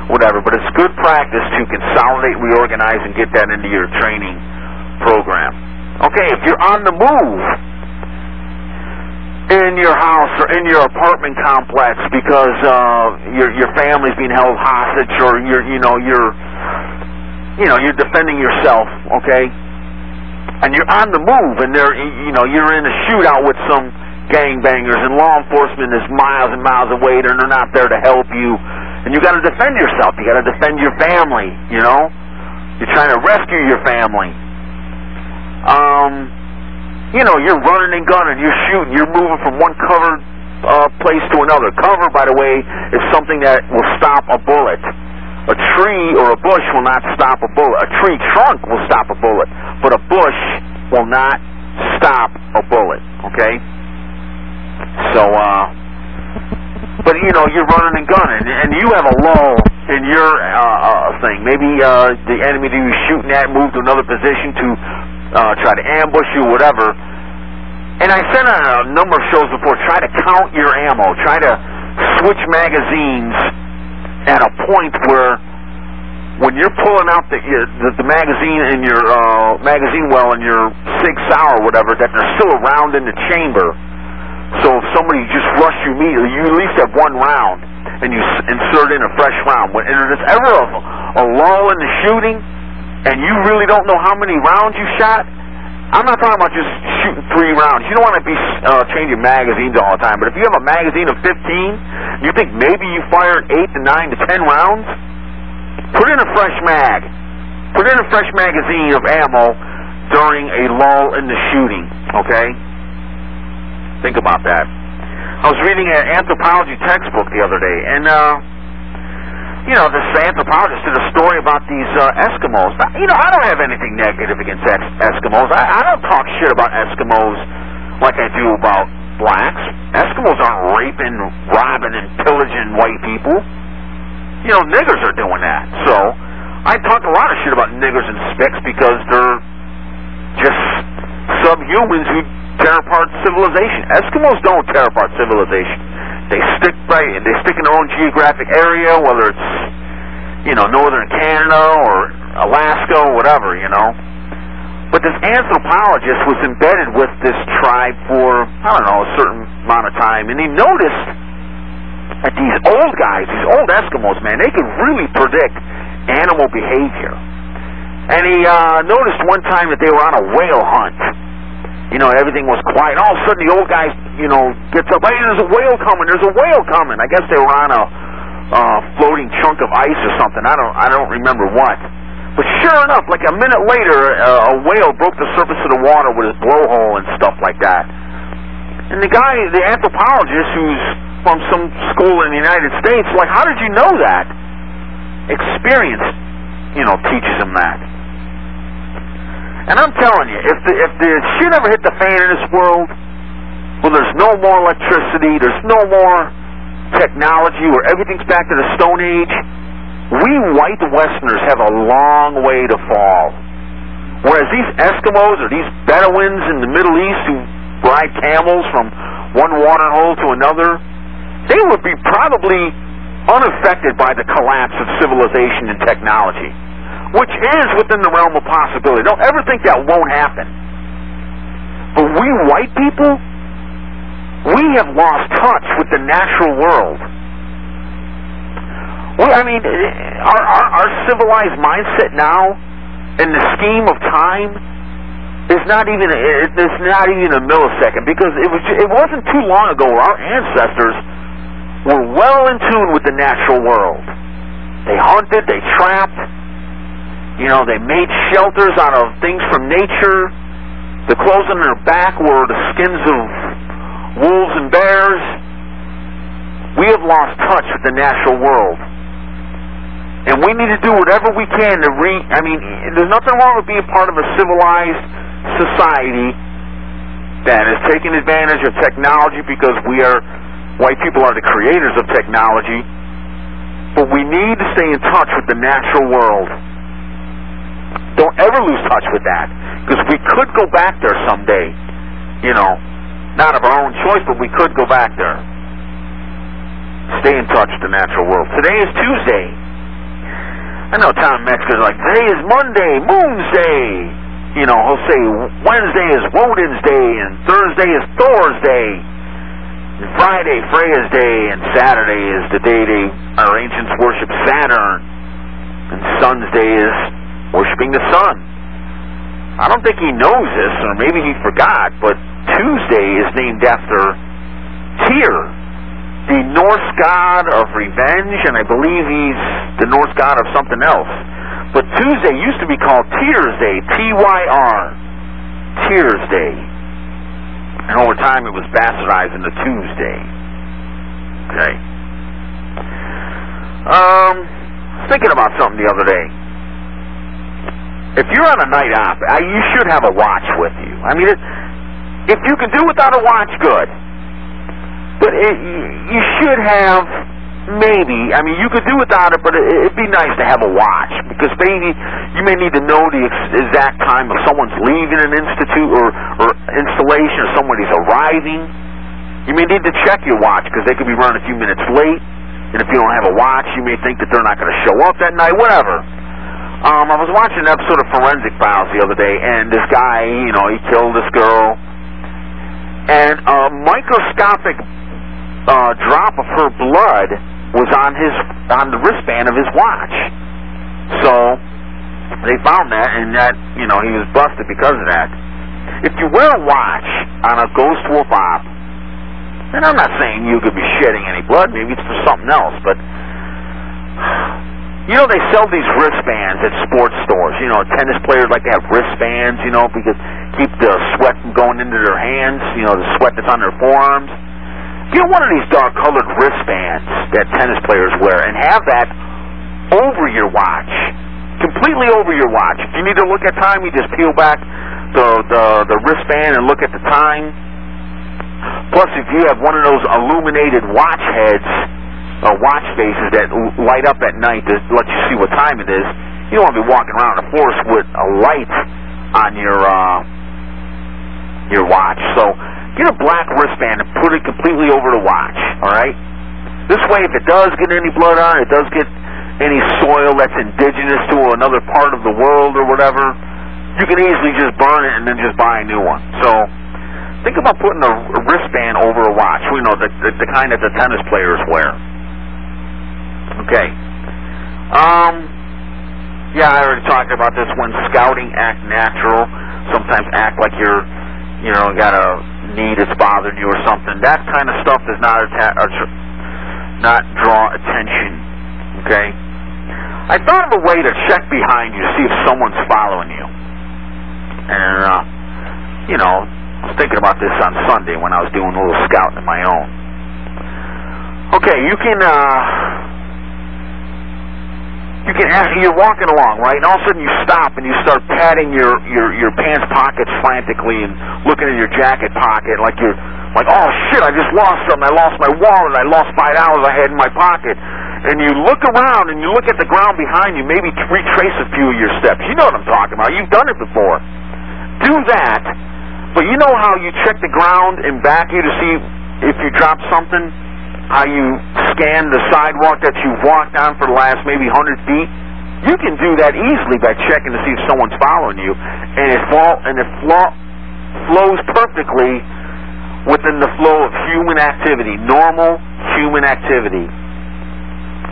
whatever, but it's good practice to consolidate, reorganize, and get that into your training program. Okay, if you're on the move in your house or in your apartment complex because uh, your your family's being held hostage or you're you know you're you know, you're defending yourself, okay? And you're on the move, and they're, you know, you're in a shootout with some gangbangers, and law enforcement is miles and miles away, and they're not there to help you. And you got to defend yourself. You got to defend your family. You know, you're trying to rescue your family. Um, you know, you're running and gunning, you're shooting, you're moving from one covered uh, place to another. Cover, by the way, is something that will stop a bullet. A tree or a bush will not stop a bullet. A tree trunk will stop a bullet, but a bush will not stop a bullet. Okay? So, uh, but you know you're running and gunning, and you have a lull in your uh, uh, thing. Maybe uh, the enemy that you're shooting at moved to another position to uh, try to ambush you, whatever. And I said on a number of shows before, try to count your ammo. Try to switch magazines at a point where when you're pulling out the the, the magazine in your uh, magazine well in your Sig Sauer or whatever, that they're still around in the chamber. So if somebody just rushed you immediately, you at least have one round, and you insert in a fresh round. When there's ever a, a lull in the shooting, and you really don't know how many rounds you shot, I'm not talking about just shooting three rounds. You don't want to be uh, changing magazines all the time. But if you have a magazine of 15, you think maybe you fired eight to nine to ten rounds, put in a fresh mag. Put in a fresh magazine of ammo during a lull in the shooting. Okay. Think about that. I was reading an anthropology textbook the other day, and uh, you know, this anthropologist did a story about these uh, Eskimos. You know, I don't have anything negative against es- Eskimos. I, I don't talk shit about Eskimos like I do about blacks. Eskimos aren't raping, robbing, and pillaging white people. You know, niggers are doing that. So, I talk a lot of shit about niggers and spicks because they're just subhumans who tear apart civilization. Eskimos don't tear apart civilization. They stick right, they stick in their own geographic area, whether it's you know northern Canada or Alaska or whatever, you know. But this anthropologist was embedded with this tribe for I don't know a certain amount of time, and he noticed that these old guys, these old Eskimos, man, they could really predict animal behavior. And he uh, noticed one time that they were on a whale hunt. You know, everything was quiet. All of a sudden, the old guy, you know, gets up. Hey, there's a whale coming. There's a whale coming. I guess they were on a uh, floating chunk of ice or something. I don't, I don't remember what. But sure enough, like a minute later, uh, a whale broke the surface of the water with his blowhole and stuff like that. And the guy, the anthropologist, who's from some school in the United States, like, how did you know that? Experience, you know, teaches him that. And I'm telling you, if the if the shit ever hit the fan in this world, when there's no more electricity, there's no more technology, where everything's back to the Stone Age, we white Westerners have a long way to fall. Whereas these Eskimos or these Bedouins in the Middle East who ride camels from one water hole to another, they would be probably unaffected by the collapse of civilization and technology, which is within the realm of possibility. Don't ever think that won't happen. But we white people, we have lost touch with the natural world. I mean, our, our, our civilized mindset now, in the scheme of time, is not even it, it's not even a millisecond because it was it wasn't too long ago where our ancestors were well in tune with the natural world. They hunted, they trapped, you know, they made shelters out of things from nature. The clothes on their back were the skins of wolves and bears. We have lost touch with the natural world. And we need to do whatever we can to re. I mean, there's nothing wrong with being part of a civilized society that is taking advantage of technology because we are, white people are the creators of technology. But we need to stay in touch with the natural world. Don't ever lose touch with that because we could go back there someday. You know, not of our own choice, but we could go back there. Stay in touch with the natural world. Today is Tuesday. I know Tom Metzger's like, today is Monday, Moon's Day. You know, he'll say Wednesday is Woden's Day, and Thursday is Thor's Day, and Friday Freya's Day, and Saturday is the day they our ancients worship Saturn, and Sun's Day is worshiping the sun. I don't think he knows this, or maybe he forgot, but Tuesday is named after Tyr, the Norse god of revenge, and I believe he's the Norse god of something else. But Tuesday used to be called Tyr's Day, T-Y-R, Tyr's Day. And over time it was bastardized into Tuesday. Okay. Um, thinking about something the other day. If you're on a night uh, you should have a watch with you. I mean, it, if you can do without a watch, good. but it, you should have maybe. I mean, you could do without it, but it, it'd be nice to have a watch because maybe you may need to know the ex- exact time of someone's leaving an institute or or installation or somebody's arriving. You may need to check your watch because they could be running a few minutes late. And if you don't have a watch, you may think that they're not going to show up that night. Whatever. Um, I was watching an episode of Forensic Files the other day, and this guy, you know, he killed this girl, and a microscopic uh, drop of her blood was on his on the wristband of his watch. So they found that, and that you know he was busted because of that. If you wear a watch on a ghost wolf op, and I'm not saying you could be shedding any blood, maybe it's for something else, but you know they sell these wristbands at sports stores. You know, tennis players like to have wristbands, you know, because keep the sweat from going into their hands. You know, the sweat that's on their forearms. Get one of these dark colored wristbands that tennis players wear and have that over your watch. Completely over your watch. If you need to look at time, you just peel back the, the, the wristband and look at the time. Plus, if you have one of those illuminated watch heads, or watch faces that light up at night to let you see what time it is, you don't want to be walking around the forest with a light on your uh, your watch. So get a black wristband and put it completely over the watch. All right. This way, if it does get any blood on it, does get any soil that's indigenous to another part of the world or whatever, you can easily just burn it and then just buy a new one. So think about putting a, wristband over a watch. You know, the, the the kind that the tennis players wear. Okay. Um. Yeah, I already talked about this. When scouting, act natural. Sometimes act like you're, you know, got a need that's bothering you or something. That kind of stuff does not atta- tr- not draw attention. Okay. I thought of a way to check behind you see if someone's following you. And uh, you know, I was thinking about this on Sunday when I was doing a little scouting of my own. Okay, you can. uh you can ask, you're walking along, right? And all of a sudden you stop and you start patting your your your pants pockets frantically and looking in your jacket pocket like you're like, oh shit, I just lost something. I lost my wallet. I lost five dollars I had in my pocket. And you look around and you look at the ground behind you. Maybe retrace a few of your steps. You know what I'm talking about. You've done it before. Do that. But you know how you check the ground and back you to see if you drop something how you scan the sidewalk that you've walked on for the last maybe 100 feet. You can do that easily by checking to see if someone's following you, and it fall and it flo- flows perfectly within the flow of human activity, normal human activity.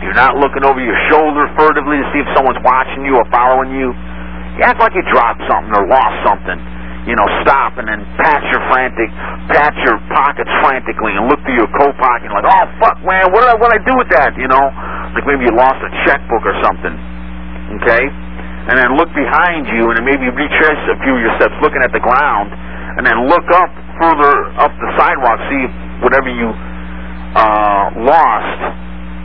You're not looking over your shoulder furtively to see if someone's watching you or following you. You act like you dropped something or lost something you know, stop and then pat your frantic, pat your pockets frantically and look through your coat pocket and like, oh fuck, man, what did I, what did I do with that? You know, like maybe you lost a checkbook or something. Okay, and then look behind you and then maybe retrace a few of your steps, looking at the ground, and then look up further up the sidewalk, see if whatever you uh, lost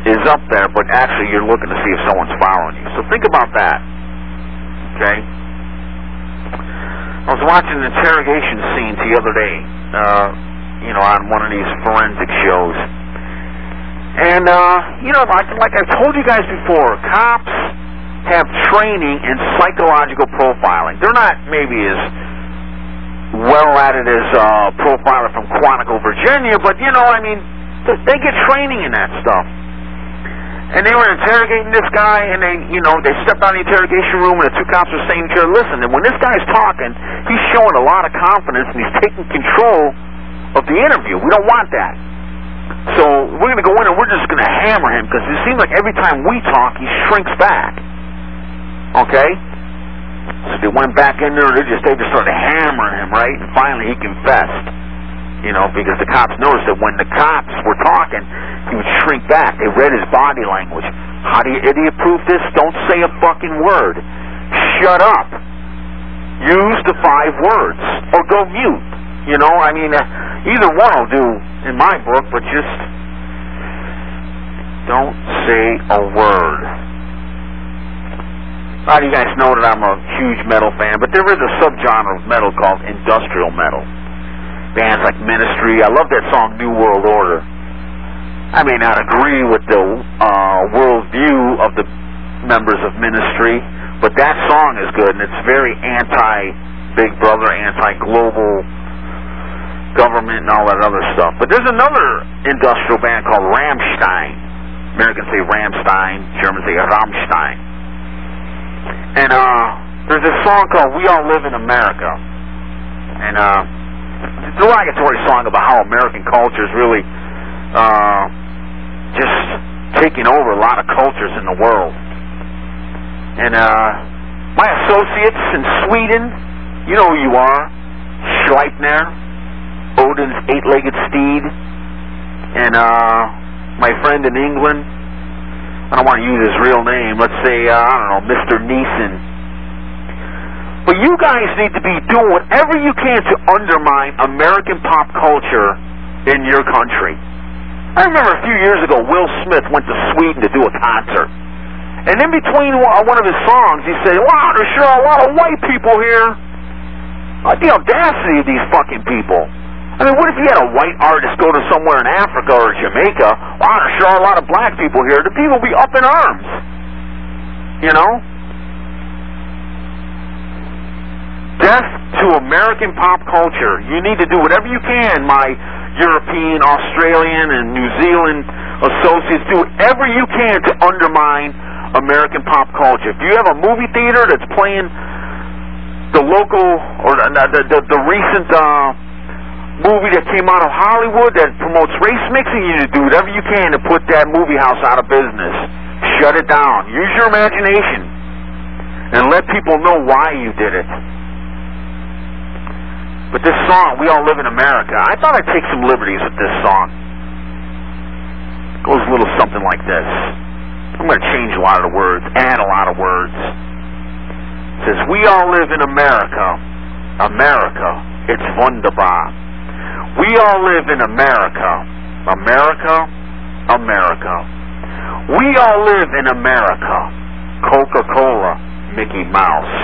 is up there, but actually you're looking to see if someone's following you. So think about that. Okay. I was watching an interrogation scene the other day, uh, you know, on one of these forensic shows. And, uh, you know, like, like I've told you guys before, cops have training in psychological profiling. They're not maybe as well at it as a uh, profiler from Quantico, Virginia, but, you know, I mean, they get training in that stuff and they were interrogating this guy, and they, you know, they stepped out of the interrogation room, and the two cops were saying to other, listen, and when this guy's talking, he's showing a lot of confidence, and he's taking control of the interview. We don't want that. So we're going to go in, and we're just going to hammer him, because it seems like every time we talk, he shrinks back. Okay? So they went back in there, they just, they just started hammering him, right? And finally he confessed. You know, because the cops noticed that when the cops were talking, he would shrink back. They read his body language. How do you idiot proof this? Don't say a fucking word. Shut up. Use the five words. Or go mute. You know, I mean, uh, either one will do in my book, but just don't say a word. A lot of you guys know that I'm a huge metal fan, but there is a subgenre of metal called industrial metal bands like Ministry. I love that song New World Order. I may not agree with the uh, worldview of the members of ministry, but that song is good, and it's very anti-Big Brother, anti-global government, and all that other stuff. But there's another industrial band called Rammstein. Americans say Rammstein, Germans say Rammstein. And uh, there's this song called "We All Live in America," and uh, a derogatory song about how American culture is really uh, just taking over a lot of cultures in the world. And uh, my associates in Sweden, you know who you are, Sleipnir, Odin's eight-legged steed, and uh, my friend in England. I don't want to use his real name. Let's say uh, I don't know, Mr. Neeson. But you guys need to be doing whatever you can to undermine American pop culture in your country. I remember a few years ago, Will Smith went to Sweden to do a concert. And in between one of his songs, he said, Wow, there's sure a lot of white people here. Uh, the audacity of these fucking people. I mean, what if you had a white artist go to somewhere in Africa or Jamaica? Wow, there's sure a lot of black people here. The people would be up in arms. You know? Death to American pop culture. You need to do whatever you can, my European, Australian, and New Zealand associates. Do whatever you can to undermine American pop culture. If you have a movie theater that's playing the local or the the, the, the recent uh, movie that came out of Hollywood that promotes race mixing, you need to do whatever you can to put that movie house out of business. Shut it down. Use your imagination and let people know why you did it. But this song, We All Live in America, I thought I'd take some liberties with this song. It goes a little something like this. I'm going to change a lot of the words, add a lot of words. It says, We all live in America. America, it's wunderbar. We all live in America. America, America. We all live in America. Coca-Cola, Mickey Mouse.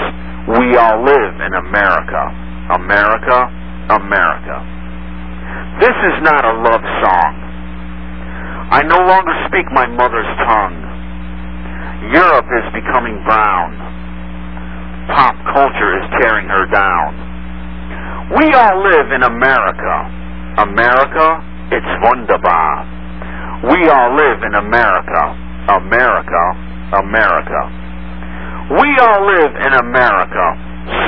We all live in America. America, America. This is not a love song. I no longer speak my mother's tongue. Europe is becoming brown. Pop culture is tearing her down. We all live in America. America, it's wunderbar. We all live in America. America, America. We all live in America.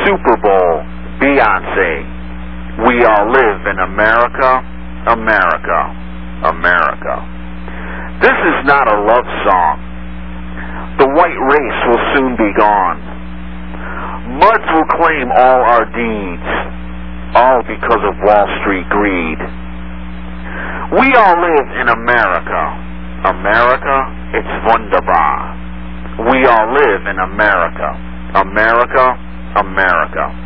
Super Bowl, Beyonce. We all live in America, America, America. This is not a love song. The white race will soon be gone. Muds will claim all our deeds, all because of Wall Street greed. We all live in America. America, it's wunderbar. We all live in America. America, America.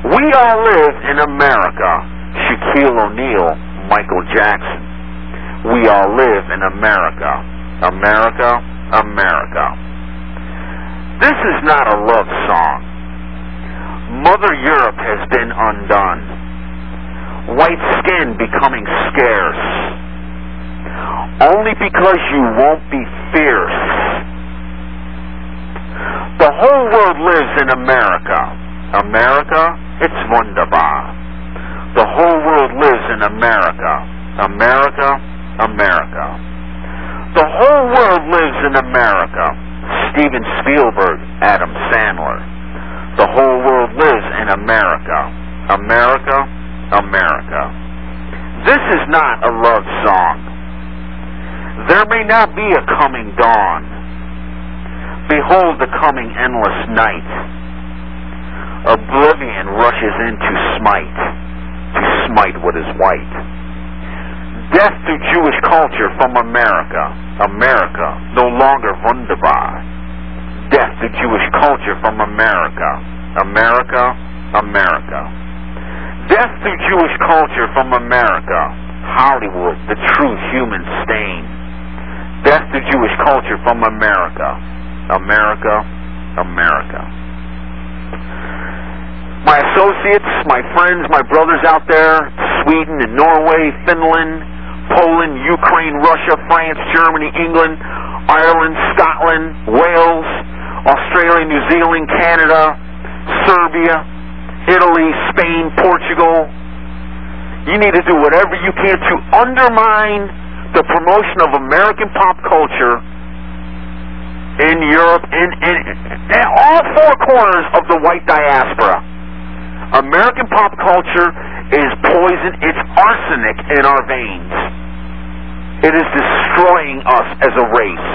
We all live in America. Shaquille O'Neal, Michael Jackson. We all live in America. America, America. This is not a love song. Mother Europe has been undone. White skin becoming scarce. Only because you won't be fierce. The whole world lives in America. America, it's wunderbar. The whole world lives in America. America, America. The whole world lives in America. Steven Spielberg, Adam Sandler. The whole world lives in America. America, America. This is not a love song. There may not be a coming dawn. Behold the coming endless night. Oblivion rushes in to smite, to smite what is white. Death to Jewish culture from America. America, no longer wunderbar. Death to Jewish culture from America. America, America. Death to Jewish culture from America. Hollywood, the true human stain. Death to Jewish culture from America. America, America. My associates, my friends, my brothers out there, Sweden and Norway, Finland, Poland, Ukraine, Russia, France, Germany, England, Ireland, Scotland, Wales, Australia, New Zealand, Canada, Serbia, Italy, Spain, Portugal. You need to do whatever you can to undermine the promotion of American pop culture in Europe and in, in all four corners of the white diaspora. American pop culture is poison. It's arsenic in our veins. It is destroying us as a race.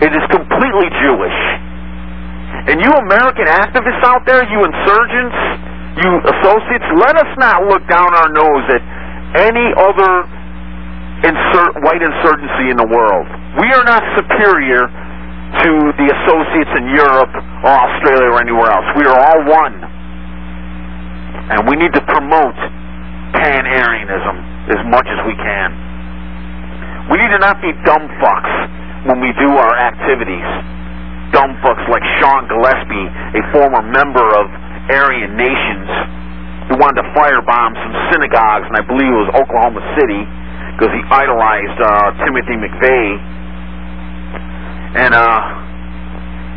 It is completely Jewish. And you American activists out there, you insurgents, you associates, let us not look down our nose at any other insur- white insurgency in the world. We are not superior to the associates in Europe or Australia or anywhere else. We are all one. And we need to promote pan-Aryanism as much as we can. We need to not be dumb fucks when we do our activities. Dumb fucks like Sean Gillespie, a former member of Aryan Nations, who wanted to firebomb some synagogues, and I believe it was Oklahoma City, because he idolized uh, Timothy McVeigh. And uh,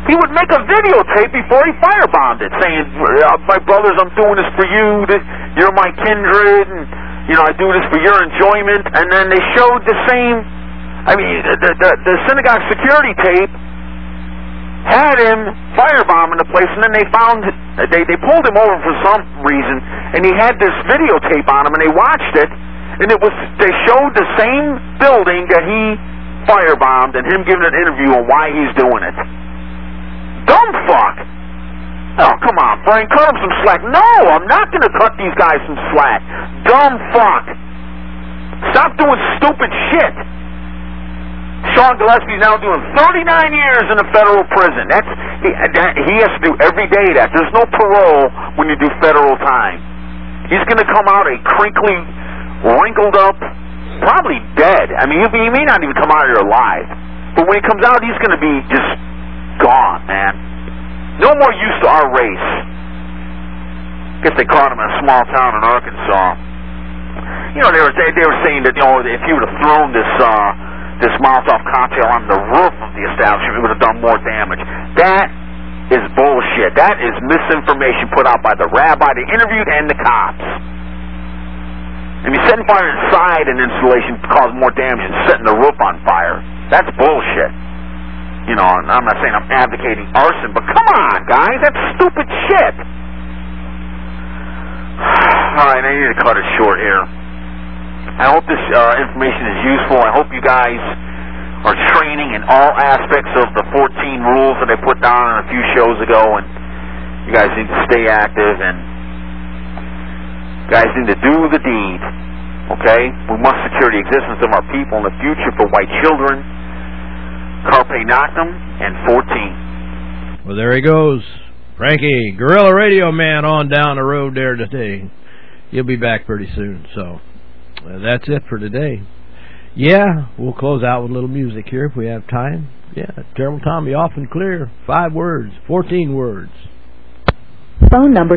he would make a videotape before he firebombed it, saying, uh, "My brothers, I'm doing this for you. You're my kindred, and you know I do this for your enjoyment." And then they showed the same. I mean, the the, the synagogue security tape had him firebombing the place, and then they found they they pulled him over for some reason, and he had this videotape on him, and they watched it, and it was they showed the same building that he firebombed, and him giving an interview on why he's doing it. Dumb fuck! Oh, come on, Frank, cut him some slack. No, I'm not going to cut these guys some slack. Dumb fuck! Stop doing stupid shit. Sean Gillespie's now doing 39 years in a federal prison. That's he, that, he has to do every day that. There's no parole when you do federal time. He's going to come out a crinkly, wrinkled up, probably dead. I mean, he, he may not even come out here alive. But when he comes out, he's going to be just gone, man. No more use to our race. Guess they caught him in a small town in Arkansas. You know, they were they, they were saying that you know if he would have thrown this. uh this Molotov cocktail on the roof of the establishment, it would have done more damage. That is bullshit. That is misinformation put out by the rabbi, the interviewed, and the cops. If you setting fire inside an installation cause more damage than setting the roof on fire. That's bullshit. You know, I'm not saying I'm advocating arson, but come on, guys, that's stupid shit. <sighs> All right, I need to cut it short here. I hope this uh, information is useful. I hope you guys are training in all aspects of the 14 rules that I put down on a few shows ago, and you guys need to stay active and guys need to do the deed. Okay? We must secure the existence of our people in the future for white children. Carpe Noctem and 14. Well, there he goes. Frankie, Guerrilla Radio Man on down the road there today. He'll be back pretty soon, so uh, that's it for today. Yeah, we'll close out with a little music here if we have time. Yeah, Terrible Tommy, off and clear. Five words, 14 words. Phone number.